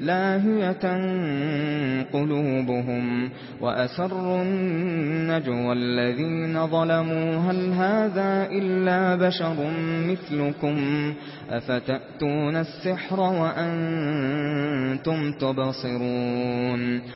لاهية قلوبهم وأسر النجوى الذين ظلموا هل هذا إلا بشر مثلكم أفتأتون السحر وأنتم تبصرون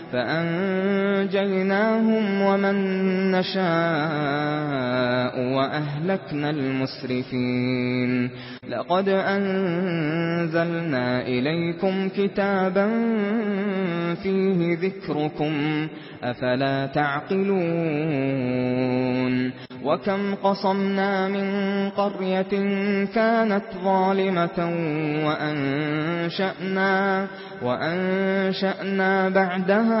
فأنجيناهم ومن نشاء وأهلكنا المسرفين. لقد أنزلنا إليكم كتابا فيه ذكركم أفلا تعقلون. وكم قصمنا من قرية كانت ظالمة وأنشأنا, وأنشأنا بعدها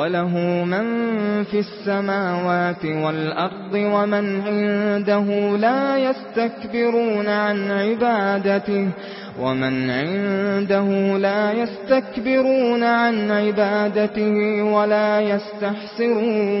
وَلَهُ مَن فِي السَّمَاوَاتِ وَالْأَرْضِ وَمَن عِندَهُ لَا يَسْتَكْبِرُونَ عَن عِبَادَتِهِ وَمَن عِندَهُ لَا يَسْتَكْبِرُونَ عَن عِبَادَتِهِ وَلَا يَسْتَحْسِرُونَ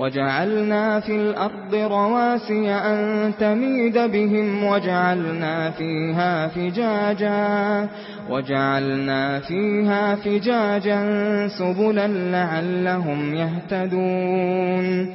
وَجَعَلْنَا فِي الْأَرْضِ رَوَاسِيَ أَن تَمِيدَ بِهِمْ وَجَعَلْنَا فِيهَا فِجَاجًا وَجَعَلْنَا فِيهَا فِجَاجًا سُبُلًا لَّعَلَّهُمْ يَهْتَدُونَ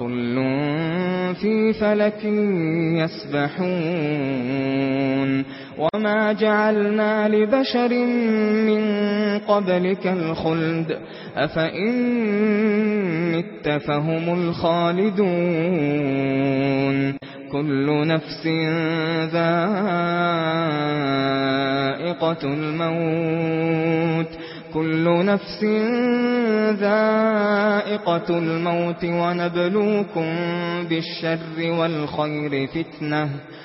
وَكُلٌّ فِي فَلَكٍ يَسْبَحُونَ وَمَا جَعَلْنَا لِبَشَرٍ مِنْ قَبْلِكَ الْخُلْدَ أَفَإِنْ مِتَّ فَهُمُ الْخَالِدُونَ كُلُّ نَفْسٍ ذَائِقَةُ الْمَوْتِ كل نفس ذائقة الموت ونبلوكم بالشر والخير فتنة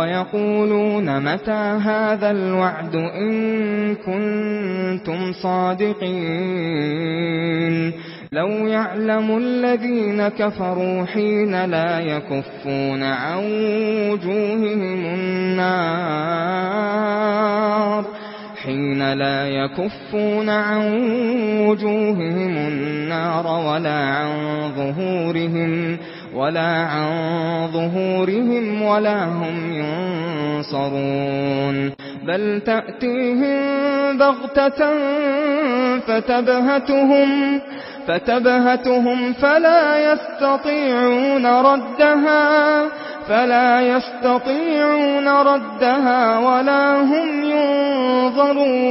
ويقولون متى هذا الوعد إن كنتم صادقين لو يعلم الذين كفروا حين لا يكفون عن وجوههم النار حين لا يكفون عن وجوههم النار ولا عن ظهورهم ولا عن ظهورهم ولا هم ينصرون. بل تأتيهم بغتة فتبهتهم فتبهتهم فلا يستطيعون ردها فلا يستطيعون ردها ولا هم ينظرون.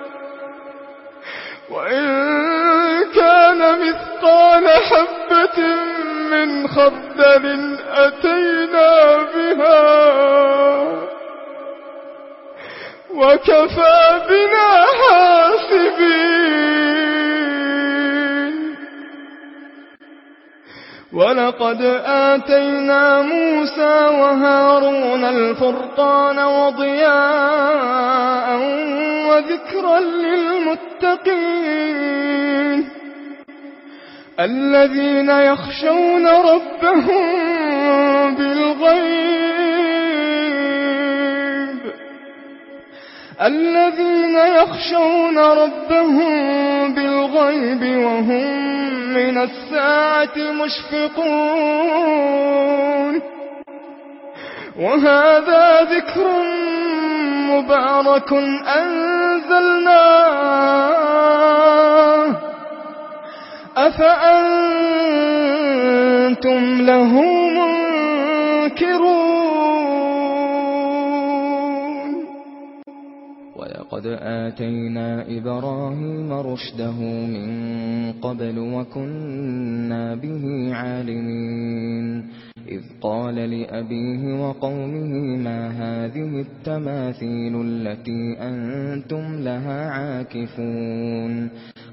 من خردل أتينا بها وكفى بنا حاسبين ولقد آتينا موسى وهارون الفرقان وضياء وذكرا للمتقين الذين يخشون ربهم بالغيب. الذين يخشون ربهم بالغيب وهم من الساعة مشفقون. وهذا ذكر مبارك أنزلناه. أفأنتم له منكرون؟ وَلَقَدْ آتَيْنَا إِبْرَاهِيمَ رُشْدَهُ مِنْ قَبْلُ وَكُنَّا بِهِ عَالِمِينَ. إِذْ قَالَ لِأَبِيهِ وَقَوْمِهِ مَا هَذِهِ التَّمَاثِيلُ الَّتِي أَنْتُمْ لَهَا عَاكِفُونَ؟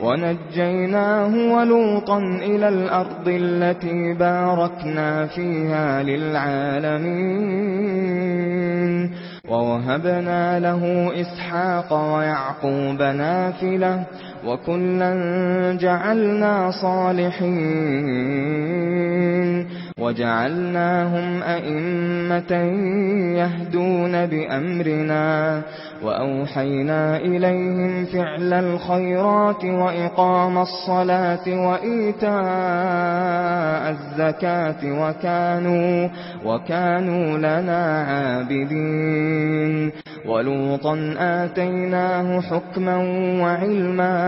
ونجيناه ولوطا إلى الأرض التي باركنا فيها للعالمين ووهبنا له إسحاق ويعقوب نافلة وَكُلًّا جَعَلْنَا صَالِحِينَ وَجَعَلْنَاهُمْ أَئِمَّةً يَهْدُونَ بِأَمْرِنَا وَأَوْحَيْنَا إِلَيْهِمْ فِعْلَ الْخَيْرَاتِ وَإِقَامَ الصَّلَاةِ وَإِيتَاءَ الزَّكَاةِ وَكَانُوا وَكَانُوا لَنَا عَابِدِينَ وَلُوطًا آتَيْنَاهُ حُكْمًا وَعِلْمًا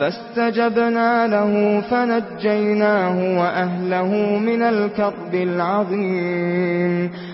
فاستجبنا له فنجيناه وأهله من الكرب العظيم.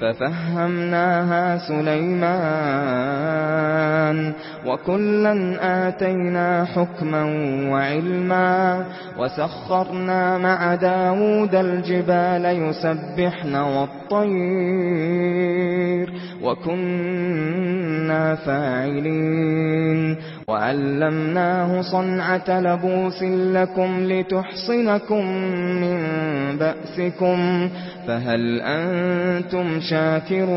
فَفَهَّمْنَاهَا سُلَيْمَانَ وَكُلًّا آتَيْنَا حُكْمًا وَعِلْمًا وَسَخَّرْنَا مَعَ دَاوُودَ الْجِبَالَ يُسَبِّحْنَ وَالطَّيْرَ وَكُنَّا فَاعِلِينَ وَعَلَّمْنَاهُ صَنْعَةَ لَبُوسٍ لَكُمْ لِتُحْصِنَكُمْ مِنْ بَأْسِكُمْ فَهَلْ أَنْتُمْ شَاكِرُونَ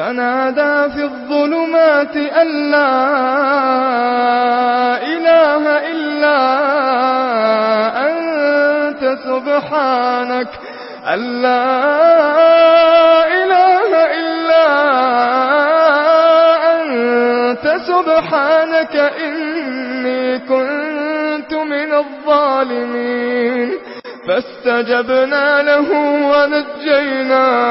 فنادى في الظلمات أن لا إله إلا أنت سبحانك. أن لا إله إلا أنت سبحانك. إني كنت من الظالمين. فاستجبنا له ونجيناه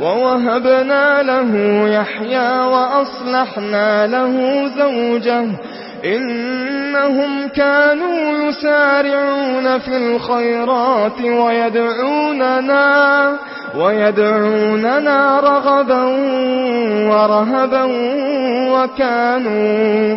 ووهبنا له يحيى وأصلحنا له زوجه إنهم كانوا يسارعون في الخيرات ويدعوننا ويدعوننا رغبا ورهبا وكانوا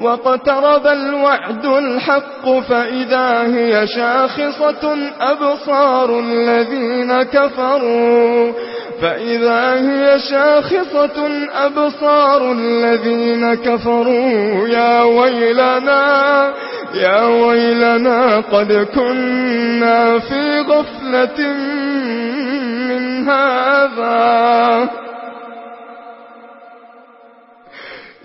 واقترب الوعد الحق فإذا هي شاخصة أبصار الذين كفروا فإذا هي شاخصة أبصار الذين كفروا يا ويلنا يا ويلنا قد كنا في غفلة من هذا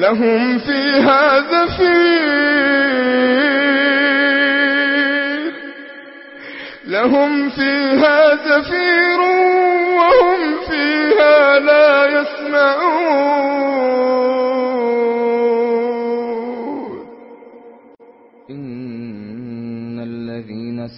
لهم فيها زفير. لهم فيها زفير وهم فيها لا يسمعون.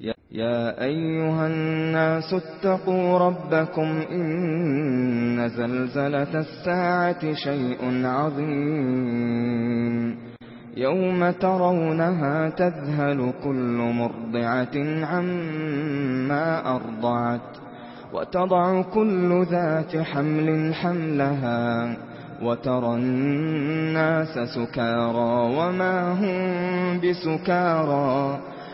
يا ايها الناس اتقوا ربكم ان زلزله الساعة شيء عظيم يوم ترونها تذهل كل مرضعه عما ارضعت وتضع كل ذات حمل حملها وترى الناس سكارى وما هم بسكارى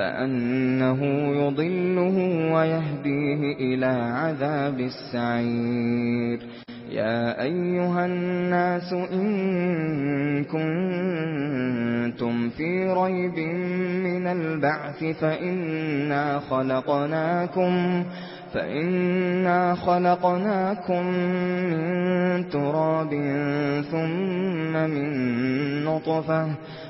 فأنه يضله ويهديه إلى عذاب السعير يا أيها الناس إن كنتم في ريب من البعث فإنا خلقناكم فَإِنَّا خَلَقْنَاكُم مِّن تُرَابٍ ثُمَّ مِن نُّطْفَةٍ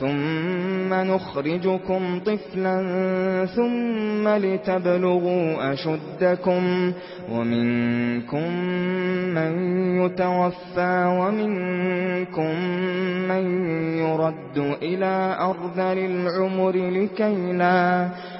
ثُمَّ نُخْرِجُكُمْ طِفْلًا ثُمَّ لِتَبْلُغُوا أَشُدَّكُمْ وَمِنكُم مَّن يُتَوَفَّى وَمِنكُم مَّن يُرَدُّ إِلَى أَرْذَلِ الْعُمُرِ لِكَيْ لَا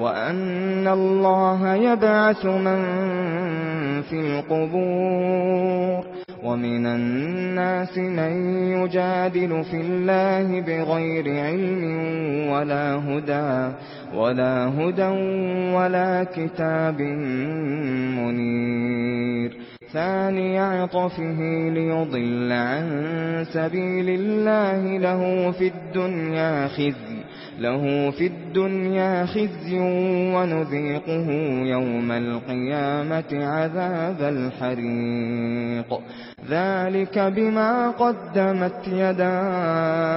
وَأَنَّ اللَّهَ يَبْعَثُ مَن فِي الْقُبُورِ وَمِنَ النَّاسِ مَن يُجَادِلُ فِي اللَّهِ بِغَيْرِ عِلْمٍ وَلَا هُدًى وَلَا هُدًى وَلَا كِتَابٍ مُنِيرٍ ثاني عطفه ليضل عن سبيل الله له في الدنيا خزي له في الدنيا خزي ونذيقه يوم القيامة عذاب الحريق ذلك بما قدمت يداك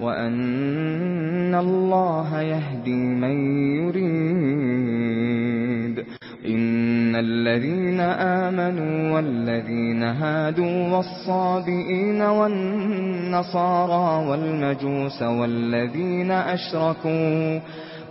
وأن الله يهدي من يريد إن الذين آمنوا والذين هادوا والصابئين والنصارى والمجوس والذين أشركوا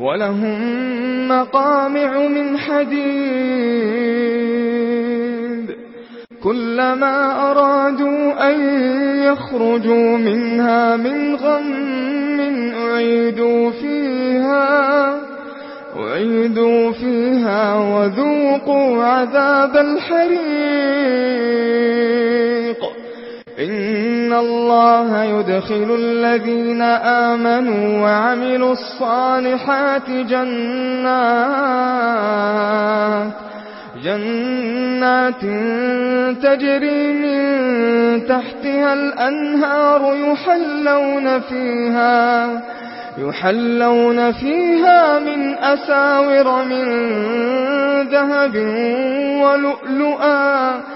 وَلَهُم مَّقَامِعُ مِنْ حَدِيدٍ كُلَّمَا أَرَادُوا أَن يَخْرُجُوا مِنْهَا مِنْ غَمٍّ أُعِيدُوا فِيهَا وَأَيْدُوا فِيهَا وَذُوقُوا عَذَابَ الْحَرِيقِ. إن الله يدخل الذين آمنوا وعملوا الصالحات جنات جنات تجري من تحتها الأنهار يحلون فيها يحلون فيها من أساور من ذهب ولؤلؤا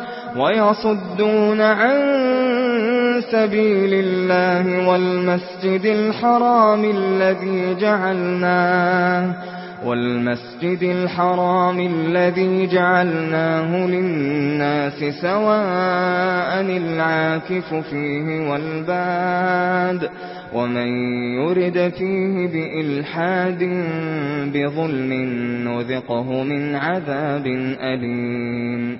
ويصدون عن سبيل الله والمسجد الحرام الذي جعلناه والمسجد الحرام الذي جعلناه للناس سواء العاكف فيه والباد ومن يرد فيه بإلحاد بظلم نذقه من عذاب أليم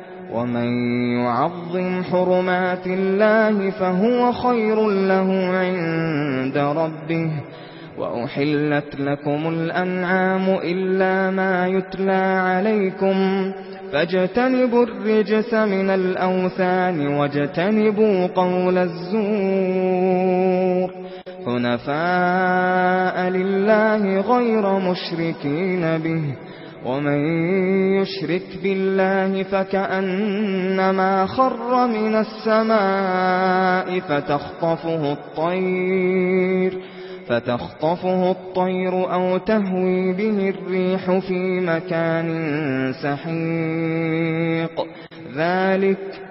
ومن يعظم حرمات الله فهو خير له عند ربه وأحلت لكم الأنعام إلا ما يتلى عليكم فاجتنبوا الرجس من الأوثان واجتنبوا قول الزور هنفاء لله غير مشركين به ومن يشرك بالله فكأنما خر من السماء فتخطفه الطير فتخطفه الطير أو تهوي به الريح في مكان سحيق. ذلك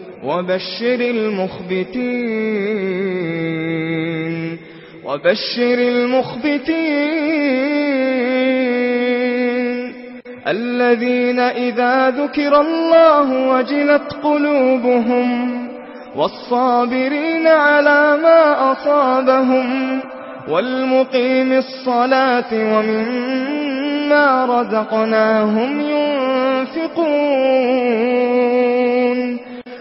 وبشر المخبتين وبشر المخبتين. الذين إذا ذكر الله وجلت قلوبهم والصابرين على ما أصابهم والمقيم الصلاة ومما رزقناهم ينفقون.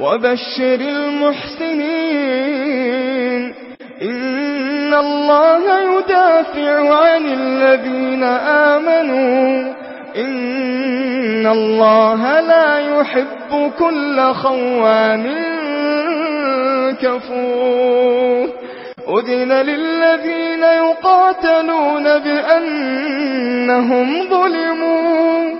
وبشر المحسنين. إن الله يدافع عن الذين آمنوا. إن الله لا يحب كل خوان كفور. أذن للذين يقاتلون بأنهم ظلمون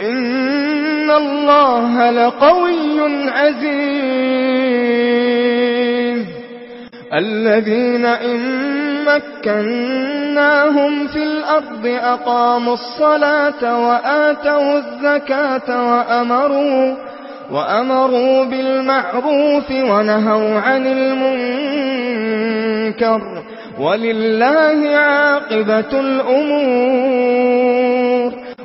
إن الله لقوي عزيز. الذين إن مكناهم في الأرض أقاموا الصلاة وآتوا الزكاة وأمروا وأمروا بالمعروف ونهوا عن المنكر. ولله عاقبة الأمور.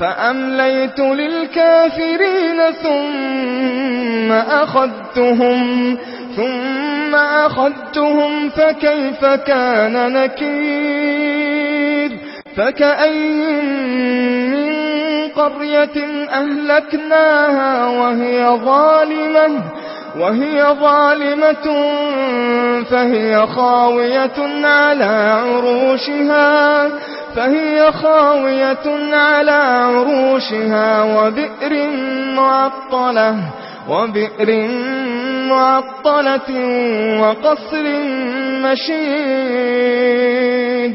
فأمليت للكافرين ثم أخذتهم ثم أخذتهم فكيف كان نكير؟ فكأي من قرية أهلكناها وهي ظالمة وهي ظالمة فهي خاوية على عروشها. فهي خاوية على عروشها وبئر معطلة وبئر معطلة وقصر مشيد.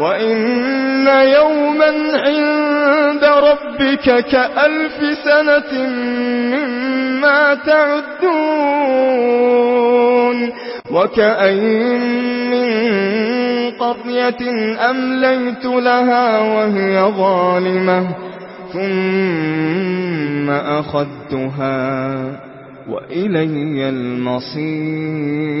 وَإِنَّ يَوْمًا عِندَ رَبِّكَ كَأَلْفِ سَنَةٍ مِّمَّا تَعُدُّونَ وَكَأَيِّن مِّن قَرْيَةٍ أَمْلَيْتُ لَهَا وَهِيَ ظَالِمَةٌ ثُمَّ أَخَذْتُهَا وَإِلَيَّ الْمَصِيرُ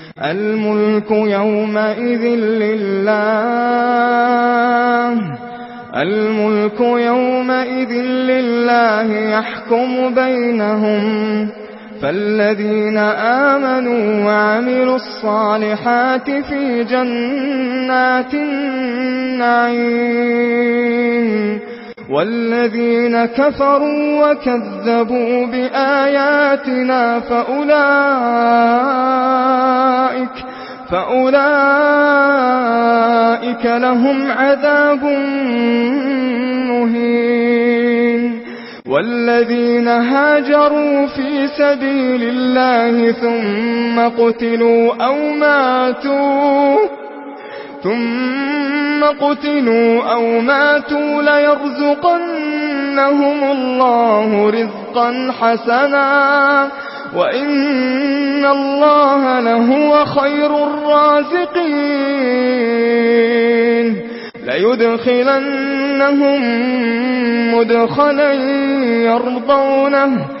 الملك يومئذ لله. الملك يومئذ لله يحكم بينهم. فالذين آمنوا وعملوا الصالحات في جنات النعيم. والذين كفروا وكذبوا بآياتنا فأولئك فأولئك لهم عذاب مهين. والذين هاجروا في سبيل الله ثم قتلوا أو ماتوا ثم قتلوا أو ماتوا ليرزقنهم الله رزقا حسنا وإن الله لهو خير الرازقين ليدخلنهم مدخلا يرضونه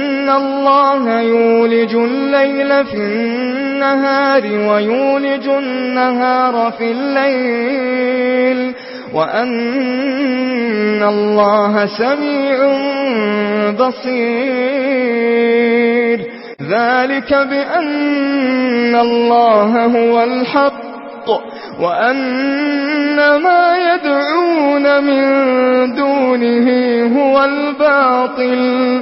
إِنَّ اللَّهَ يُولِجُ اللَّيْلَ فِي النَّهَارِ وَيُولِجُ النَّهَارَ فِي اللَّيْلِ وَأَنَّ اللَّهَ سَمِيعٌ بَصِيرٌ ذَلِكَ بِأَنَّ اللَّهَ هُوَ الْحَقُّ وَأَنَّ مَا يَدْعُونَ مِن دُونِهِ هُوَ الْبَاطِلُ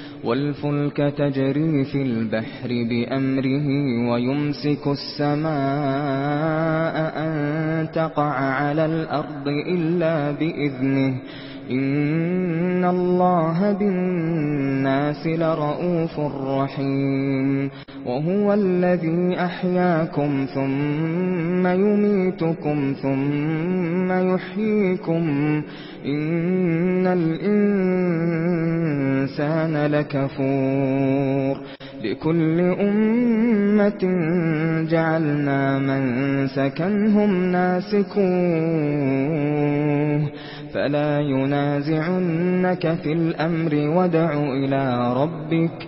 وَالْفُلْكَ تَجْرِي فِي الْبَحْرِ بِأَمْرِهِ وَيُمْسِكُ السَّمَاءَ أَن تَقَعَ عَلَى الْأَرْضِ إِلَّا بِإِذْنِهِ. إِنَّ اللَّهَ بِالنَّاسِ لَرَءُوفٌ رَحِيمٌ. وَهُوَ الَّذِي أَحْيَاكُمْ ثُمَّ يُمِيتُكُمْ ثُمَّ يُحْيِيكُمْ. إن الإنسان لكفور لكل أمة جعلنا من سكنهم ناسكوه فلا ينازعنك في الأمر ودع إلى ربك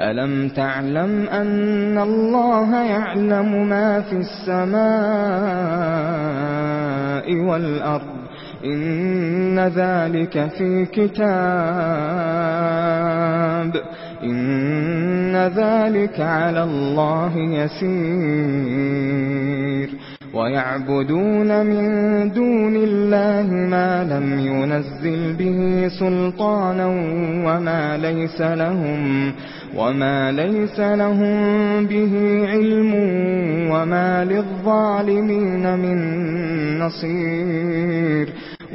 أَلَمْ تَعْلَمْ أَنَّ اللَّهَ يَعْلَمُ مَا فِي السَّمَاءِ وَالْأَرْضِ إِنَّ ذَلِكَ فِي كِتَابٍ إِنَّ ذَلِكَ عَلَى اللَّهِ يَسِيرٌ وَيَعْبُدُونَ مِن دُونِ اللَّهِ مَا لَمْ يُنَزِّلْ بِهِ سُلْطَانًا وَمَا لَيْسَ لَهُم بِهِ وما ليس لهم به علم وما للظالمين من نصير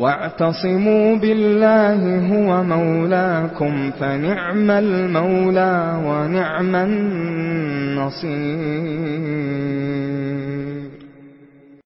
وَاعْتَصِمُوا بِاللَّهِ هُوَ مَوْلَاكُمْ فَنِعْمَ الْمَوْلَى وَنِعْمَ النَّصِيرُ.